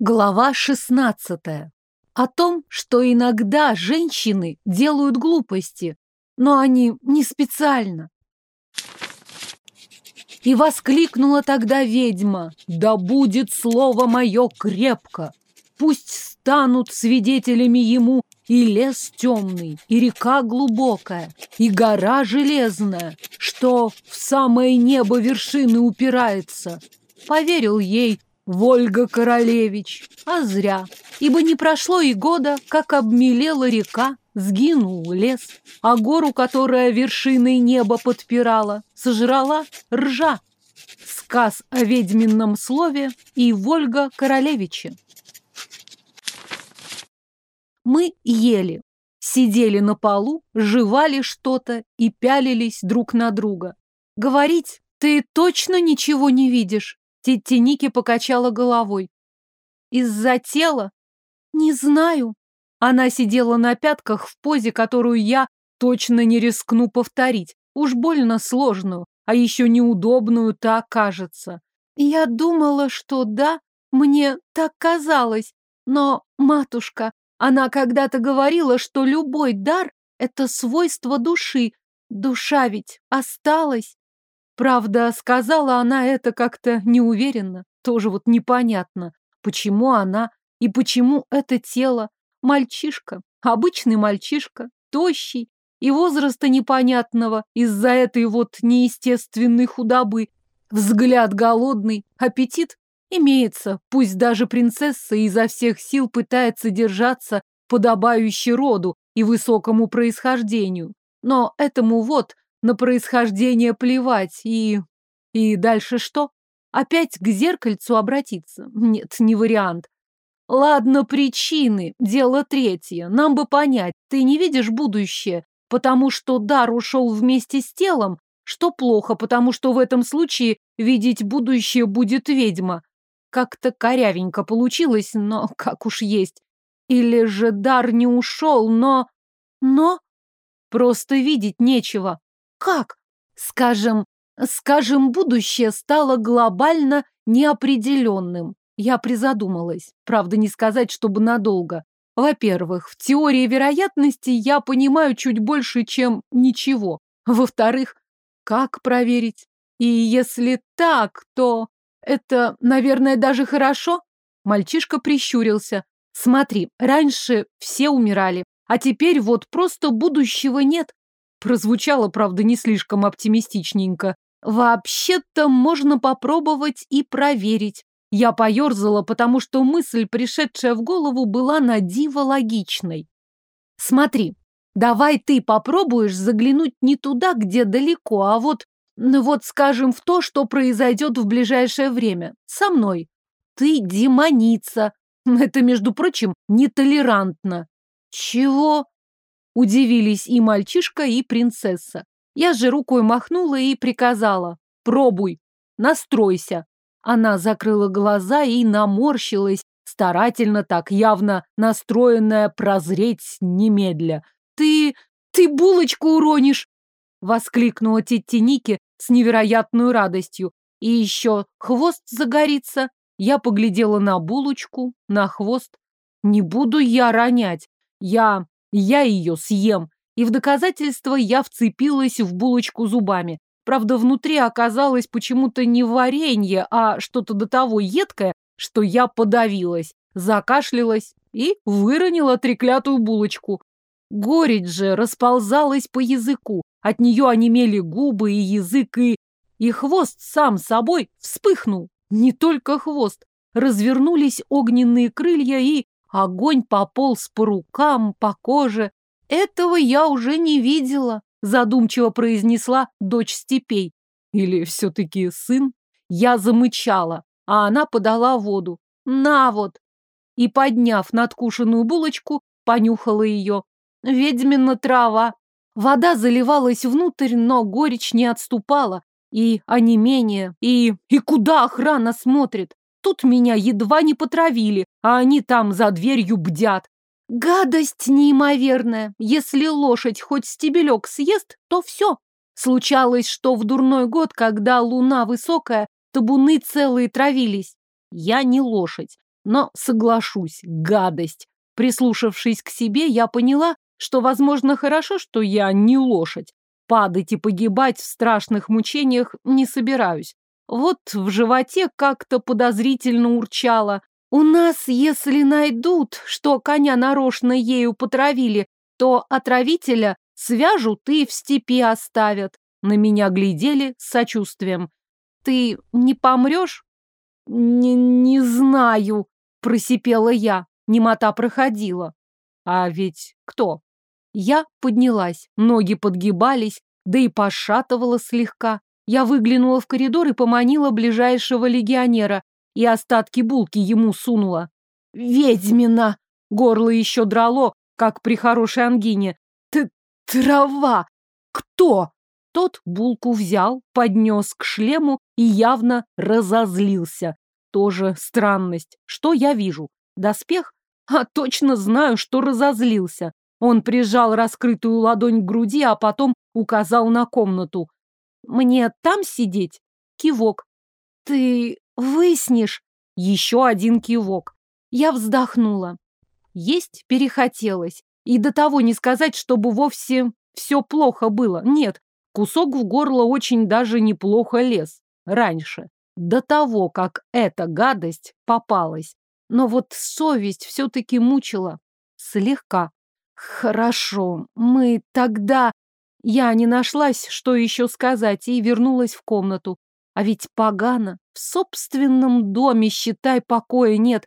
Глава 16. О том, что иногда женщины делают глупости, но они не специально. И воскликнула тогда ведьма, «Да будет слово мое крепко! Пусть станут свидетелями ему и лес темный, и река глубокая, и гора железная, что в самое небо вершины упирается». Поверил ей Вольга Королевич, а зря, ибо не прошло и года, как обмелела река, сгинул лес, а гору, которая вершиной неба подпирала, сожрала ржа. Сказ о ведьминном слове и Вольга Королевиче. Мы ели, сидели на полу, жевали что-то и пялились друг на друга. Говорить «Ты точно ничего не видишь?» Тетя Ники покачала головой. Из-за тела? Не знаю. Она сидела на пятках в позе, которую я точно не рискну повторить. Уж больно сложную, а еще неудобную так кажется. Я думала, что да, мне так казалось. Но, матушка, она когда-то говорила, что любой дар — это свойство души. Душа ведь осталась. Правда, сказала она это как-то неуверенно. Тоже вот непонятно, почему она и почему это тело. Мальчишка, обычный мальчишка, тощий и возраста непонятного из-за этой вот неестественной худобы. Взгляд голодный, аппетит имеется, пусть даже принцесса изо всех сил пытается держаться подобающе роду и высокому происхождению. Но этому вот на происхождение плевать и... И дальше что? Опять к зеркальцу обратиться? Нет, не вариант. Ладно, причины, дело третье. Нам бы понять, ты не видишь будущее, потому что дар ушел вместе с телом, что плохо, потому что в этом случае видеть будущее будет ведьма. Как-то корявенько получилось, но как уж есть. Или же дар не ушел, но... Но... Просто видеть нечего. Как? Скажем, скажем, будущее стало глобально неопределенным. Я призадумалась. Правда, не сказать, чтобы надолго. Во-первых, в теории вероятности я понимаю чуть больше, чем ничего. Во-вторых, как проверить? И если так, то это, наверное, даже хорошо. Мальчишка прищурился. Смотри, раньше все умирали, а теперь вот просто будущего нет. Прозвучало, правда, не слишком оптимистичненько. Вообще-то можно попробовать и проверить. Я поерзала, потому что мысль, пришедшая в голову, была на диво логичной. Смотри, давай ты попробуешь заглянуть не туда, где далеко, а вот, ну вот, скажем, в то, что произойдет в ближайшее время. Со мной. Ты демоница. Это, между прочим, нетолерантно. Чего? Удивились и мальчишка, и принцесса. Я же рукой махнула и приказала. Пробуй, настройся. Она закрыла глаза и наморщилась, старательно так, явно настроенная прозреть немедля. «Ты... ты булочку уронишь!» Воскликнула тетя Ники с невероятной радостью. «И еще хвост загорится!» Я поглядела на булочку, на хвост. «Не буду я ронять. Я я ее съем. И в доказательство я вцепилась в булочку зубами. Правда, внутри оказалось почему-то не варенье, а что-то до того едкое, что я подавилась, закашлялась и выронила треклятую булочку. Горечь же расползалась по языку. От нее онемели губы и язык, и... И хвост сам собой вспыхнул. Не только хвост. Развернулись огненные крылья и Огонь пополз по рукам, по коже. Этого я уже не видела, задумчиво произнесла дочь степей. Или все-таки сын? Я замычала, а она подала воду. На вот! И, подняв надкушенную булочку, понюхала ее. Ведьмина трава. Вода заливалась внутрь, но горечь не отступала. И онемение, и... И куда охрана смотрит? Тут меня едва не потравили, а они там за дверью бдят. Гадость неимоверная. Если лошадь хоть стебелек съест, то все. Случалось, что в дурной год, когда луна высокая, табуны целые травились. Я не лошадь. Но соглашусь, гадость. Прислушавшись к себе, я поняла, что, возможно, хорошо, что я не лошадь. Падать и погибать в страшных мучениях не собираюсь. Вот в животе как-то подозрительно урчало. У нас, если найдут, что коня нарочно ею потравили, то отравителя свяжут и в степи оставят. На меня глядели с сочувствием. Ты не помрешь? Не, не знаю, просипела я. Немота проходила. А ведь кто? Я поднялась, ноги подгибались, да и пошатывала слегка. Я выглянула в коридор и поманила ближайшего легионера, и остатки булки ему сунула. «Ведьмина!» Горло еще драло, как при хорошей ангине. «Т трава! Кто?» Тот булку взял, поднес к шлему и явно разозлился. Тоже странность. Что я вижу? Доспех? А точно знаю, что разозлился. Он прижал раскрытую ладонь к груди, а потом указал на комнату. «Мне там сидеть?» Кивок. «Ты выснешь?» Еще один кивок. Я вздохнула. Есть перехотелось. И до того не сказать, чтобы вовсе все плохо было. Нет, кусок в горло очень даже неплохо лез. Раньше. До того, как эта гадость попалась. Но вот совесть все-таки мучила. Слегка. Хорошо, мы тогда... Я не нашлась, что еще сказать, и вернулась в комнату. А ведь погано. В собственном доме, считай, покоя нет.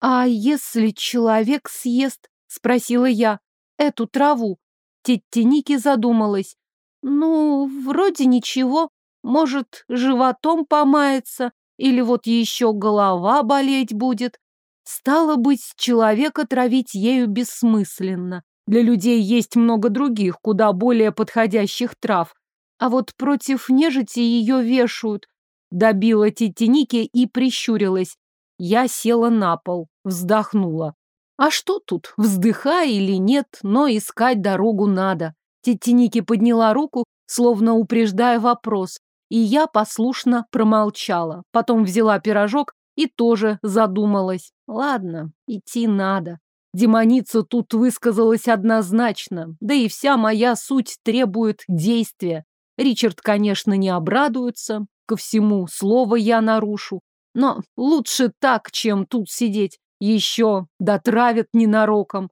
А если человек съест, спросила я, эту траву? Тетя Ники задумалась. Ну, вроде ничего. Может, животом помается, или вот еще голова болеть будет. Стало быть, человека травить ею бессмысленно. Для людей есть много других, куда более подходящих трав. А вот против нежити ее вешают. Добила Титиники и прищурилась. Я села на пол, вздохнула. А что тут, вздыхай или нет, но искать дорогу надо. Титиники подняла руку, словно упреждая вопрос, и я послушно промолчала. Потом взяла пирожок и тоже задумалась. Ладно, идти надо. Демоница тут высказалась однозначно, да и вся моя суть требует действия. Ричард, конечно, не обрадуется, ко всему слово я нарушу, но лучше так, чем тут сидеть, еще дотравят ненароком.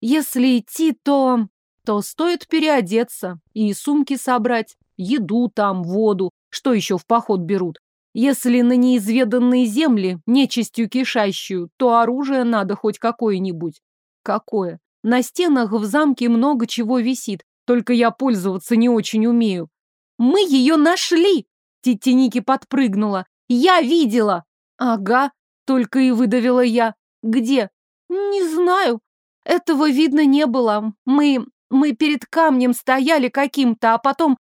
Если идти, то... то стоит переодеться и сумки собрать, еду там, воду, что еще в поход берут. Если на неизведанные земли, нечистью кишащую, то оружие надо хоть какое-нибудь. Какое? На стенах в замке много чего висит, только я пользоваться не очень умею. Мы ее нашли! Тетя Ники подпрыгнула. Я видела! Ага, только и выдавила я. Где? Не знаю. Этого видно не было. Мы... мы перед камнем стояли каким-то, а потом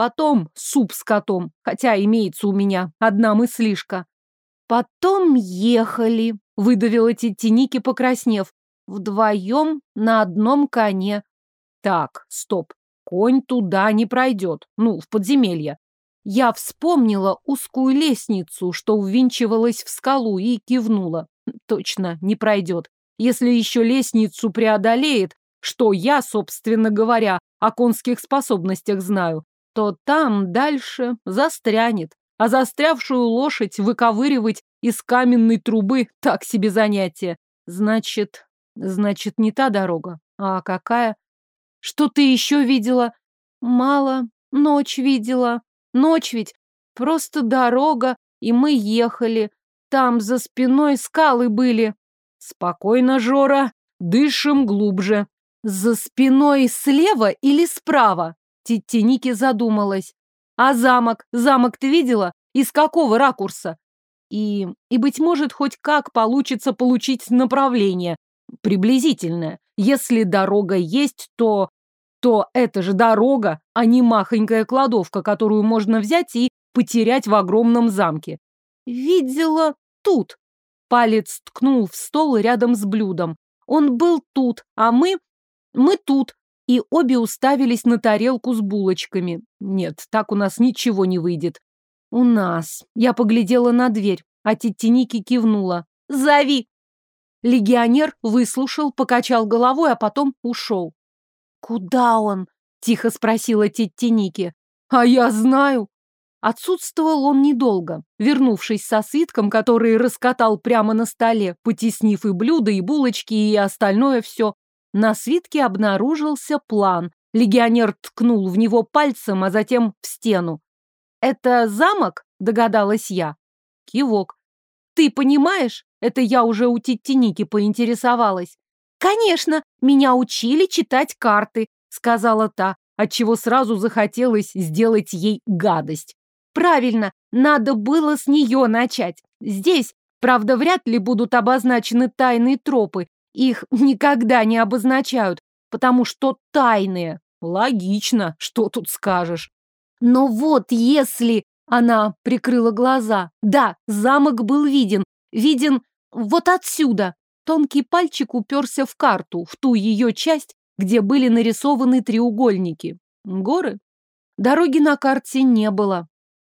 Потом суп с котом, хотя имеется у меня одна мыслишка. Потом ехали, выдавила тетя Ники, покраснев. Вдвоем на одном коне. Так, стоп, конь туда не пройдет, ну, в подземелье. Я вспомнила узкую лестницу, что ввинчивалась в скалу, и кивнула. Точно, не пройдет. Если еще лестницу преодолеет, что я, собственно говоря, о конских способностях знаю, то там дальше застрянет. А застрявшую лошадь выковыривать из каменной трубы так себе занятие. Значит, значит, не та дорога. А какая? Что ты еще видела? Мало. Ночь видела. Ночь ведь. Просто дорога, и мы ехали. Там за спиной скалы были. Спокойно, Жора. Дышим глубже. За спиной слева или справа? Тетя Ники задумалась. А замок? Замок ты видела? Из какого ракурса? И, и, быть может, хоть как получится получить направление. Приблизительное. Если дорога есть, то... То это же дорога, а не махонькая кладовка, которую можно взять и потерять в огромном замке. Видела тут. Палец ткнул в стол рядом с блюдом. Он был тут, а мы... Мы тут, и обе уставились на тарелку с булочками. Нет, так у нас ничего не выйдет. У нас. Я поглядела на дверь, а тетя Ники кивнула. «Зови!» Легионер выслушал, покачал головой, а потом ушел. «Куда он?» — тихо спросила тетя Ники. «А я знаю». Отсутствовал он недолго, вернувшись со свитком, который раскатал прямо на столе, потеснив и блюда, и булочки, и остальное все. На свитке обнаружился план. Легионер ткнул в него пальцем, а затем в стену. «Это замок?» — догадалась я. Кивок. «Ты понимаешь?» — это я уже у Титтиники поинтересовалась. «Конечно, меня учили читать карты», — сказала та, отчего сразу захотелось сделать ей гадость. «Правильно, надо было с нее начать. Здесь, правда, вряд ли будут обозначены тайные тропы. Их никогда не обозначают, потому что тайные. Логично, что тут скажешь. Но вот если... Она прикрыла глаза. Да, замок был виден. Виден вот отсюда. Тонкий пальчик уперся в карту, в ту ее часть, где были нарисованы треугольники. Горы? Дороги на карте не было.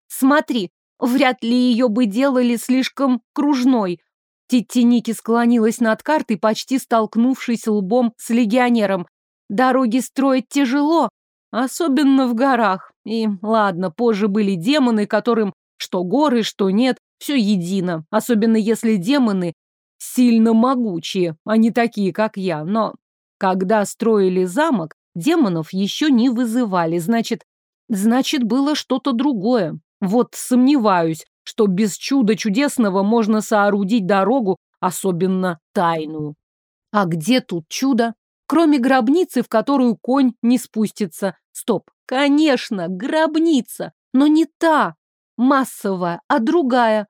Смотри, вряд ли ее бы делали слишком кружной. Титти Ники склонилась над картой, почти столкнувшись лбом с легионером. Дороги строить тяжело, особенно в горах. И ладно, позже были демоны, которым что горы, что нет, все едино. Особенно если демоны сильно могучие, а не такие, как я. Но когда строили замок, демонов еще не вызывали. Значит, значит, было что-то другое. Вот сомневаюсь, что без чуда чудесного можно соорудить дорогу, особенно тайную. А где тут чудо? Кроме гробницы, в которую конь не спустится. Стоп, конечно, гробница, но не та, массовая, а другая.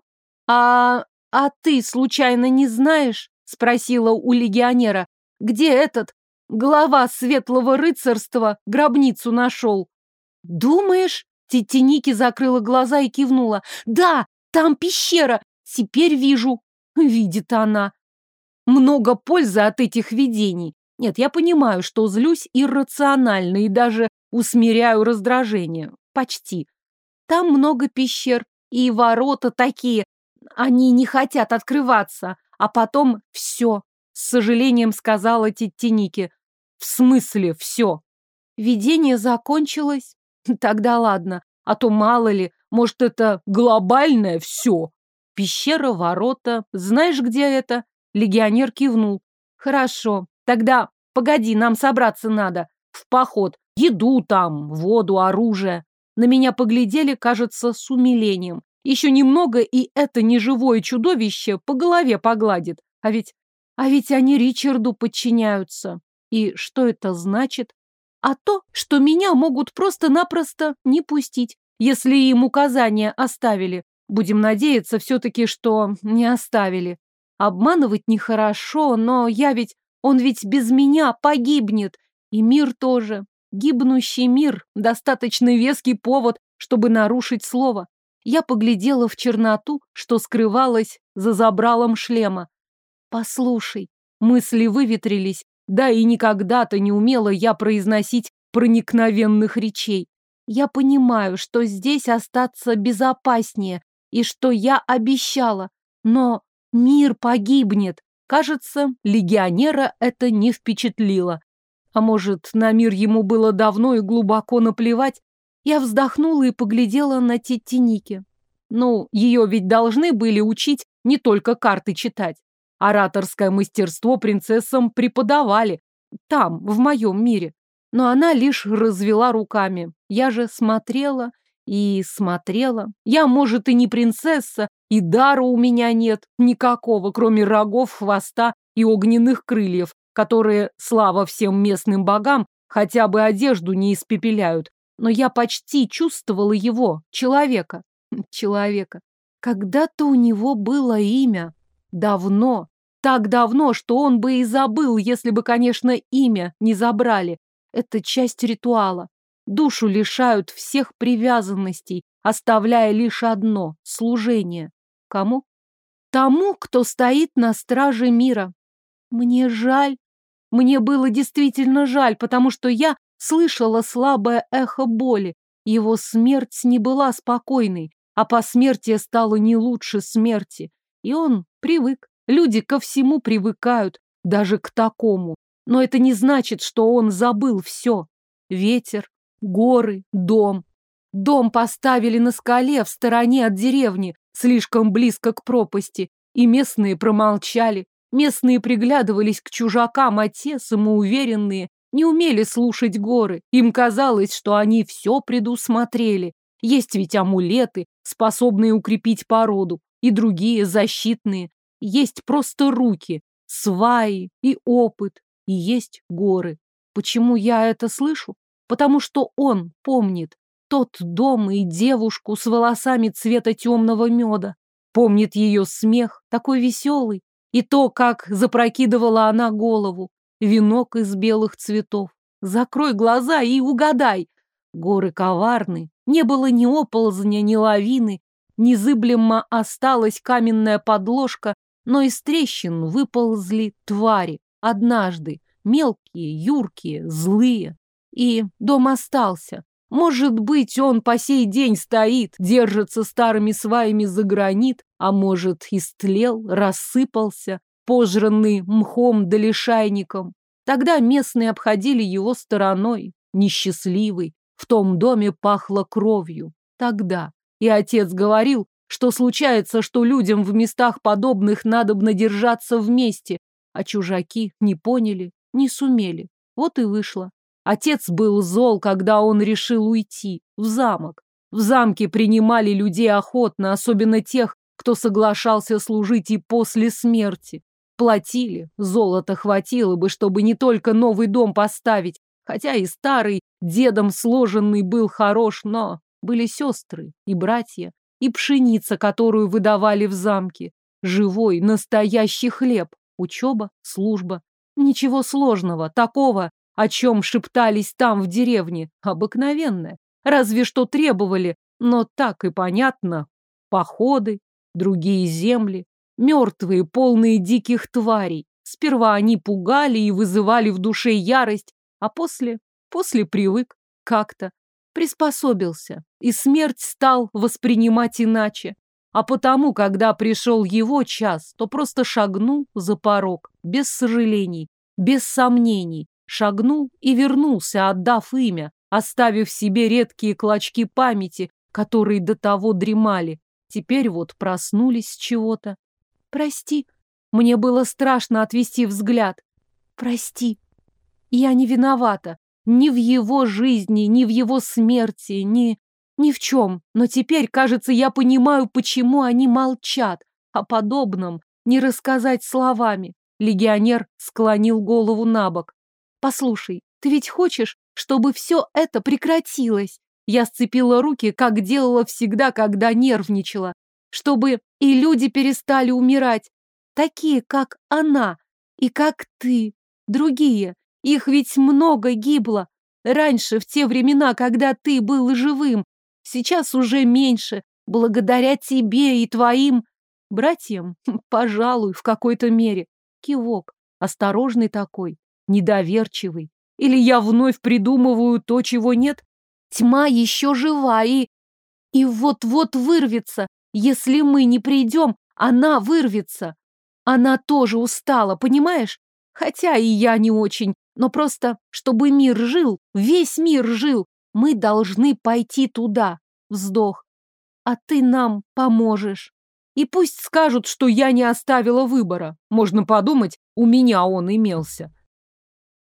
А, а ты случайно не знаешь, спросила у легионера, где этот глава светлого рыцарства гробницу нашел? Думаешь? Тетеники закрыла глаза и кивнула. Да, там пещера. Теперь вижу. Видит она. Много пользы от этих видений. Нет, я понимаю, что злюсь иррационально и даже усмиряю раздражение. Почти. Там много пещер и ворота такие. Они не хотят открываться. А потом все. С сожалением сказала Титтиники. В смысле все? Видение закончилось. Тогда ладно. А то мало ли, может, это глобальное все. Пещера, ворота. Знаешь, где это? Легионер кивнул. Хорошо. Тогда, погоди, нам собраться надо. В поход. Еду там, воду, оружие. На меня поглядели, кажется, с умилением. Еще немного, и это неживое чудовище по голове погладит. А ведь... А ведь они Ричарду подчиняются. И что это значит? А то, что меня могут просто-напросто не пустить, если им указания оставили. Будем надеяться все-таки, что не оставили. Обманывать нехорошо, но я ведь он ведь без меня погибнет. И мир тоже. Гибнущий мир – достаточно веский повод, чтобы нарушить слово. Я поглядела в черноту, что скрывалось за забралом шлема. Послушай, мысли выветрились, да и никогда-то не умела я произносить проникновенных речей. Я понимаю, что здесь остаться безопаснее, и что я обещала, но мир погибнет. Кажется, легионера это не впечатлило. А может, на мир ему было давно и глубоко наплевать? Я вздохнула и поглядела на Теттиники. Ну, ее ведь должны были учить не только карты читать. Ораторское мастерство принцессам преподавали. Там, в моем мире. Но она лишь развела руками. Я же смотрела и смотрела. Я, может, и не принцесса, и дара у меня нет никакого, кроме рогов, хвоста и огненных крыльев, которые, слава всем местным богам, хотя бы одежду не испепеляют. Но я почти чувствовала его, человека. Человека. Когда-то у него было имя. Давно. Так давно, что он бы и забыл, если бы, конечно, имя не забрали. Это часть ритуала. Душу лишают всех привязанностей, оставляя лишь одно — служение. Кому? Тому, кто стоит на страже мира. Мне жаль. Мне было действительно жаль, потому что я слышала слабое эхо боли. Его смерть не была спокойной, а посмертие стало не лучше смерти. И он привык, Люди ко всему привыкают, даже к такому. Но это не значит, что он забыл все. Ветер, горы, дом. Дом поставили на скале в стороне от деревни, слишком близко к пропасти, и местные промолчали. Местные приглядывались к чужакам, а те, самоуверенные, не умели слушать горы. Им казалось, что они все предусмотрели. Есть ведь амулеты, способные укрепить породу, и другие защитные. Есть просто руки, сваи и опыт, и есть горы. Почему я это слышу? Потому что он помнит тот дом и девушку с волосами цвета темного меда. Помнит ее смех, такой веселый, и то, как запрокидывала она голову. Венок из белых цветов. Закрой глаза и угадай. Горы коварны. Не было ни оползня, ни лавины. Незыблемо осталась каменная подложка, но из трещин выползли твари. Однажды. Мелкие, юркие, злые. И дом остался. Может быть, он по сей день стоит, держится старыми сваями за гранит, а может, истлел, рассыпался, пожранный мхом да лишайником. Тогда местные обходили его стороной, несчастливый. В том доме пахло кровью. Тогда. И отец говорил, что случается, что людям в местах подобных надобно держаться вместе, а чужаки не поняли, не сумели. Вот и вышло. Отец был зол, когда он решил уйти в замок. В замке принимали людей охотно, особенно тех, кто соглашался служить и после смерти. Платили, золота хватило бы, чтобы не только новый дом поставить, хотя и старый, дедом сложенный был хорош, но были сестры и братья, и пшеница, которую выдавали в замке, живой, настоящий хлеб, учеба, служба. Ничего сложного, такого, о чем шептались там в деревне, обыкновенное. Разве что требовали, но так и понятно. Походы, другие земли, мертвые, полные диких тварей. Сперва они пугали и вызывали в душе ярость, а после, после привык как-то, приспособился, и смерть стал воспринимать иначе. А потому, когда пришел его час, то просто шагнул за порог, без сожалений, без сомнений, шагнул и вернулся, отдав имя, оставив себе редкие клочки памяти, которые до того дремали. Теперь вот проснулись чего-то. Прости. Мне было страшно отвести взгляд. Прости. Я не виновата. Ни в его жизни, ни в его смерти, ни... Ни в чем. Но теперь, кажется, я понимаю, почему они молчат. О подобном не рассказать словами. Легионер склонил голову на бок. Послушай, ты ведь хочешь, чтобы все это прекратилось? Я сцепила руки, как делала всегда, когда нервничала. Чтобы и люди перестали умирать. Такие, как она, и как ты. Другие. Их ведь много гибло. Раньше, в те времена, когда ты был живым. Сейчас уже меньше. Благодаря тебе и твоим братьям, пожалуй, в какой-то мере. Кивок. Осторожный такой недоверчивый. Или я вновь придумываю то, чего нет? Тьма еще жива и... И вот-вот вырвется. Если мы не придем, она вырвется. Она тоже устала, понимаешь? Хотя и я не очень. Но просто, чтобы мир жил, весь мир жил, мы должны пойти туда. Вздох. А ты нам поможешь. И пусть скажут, что я не оставила выбора. Можно подумать, у меня он имелся.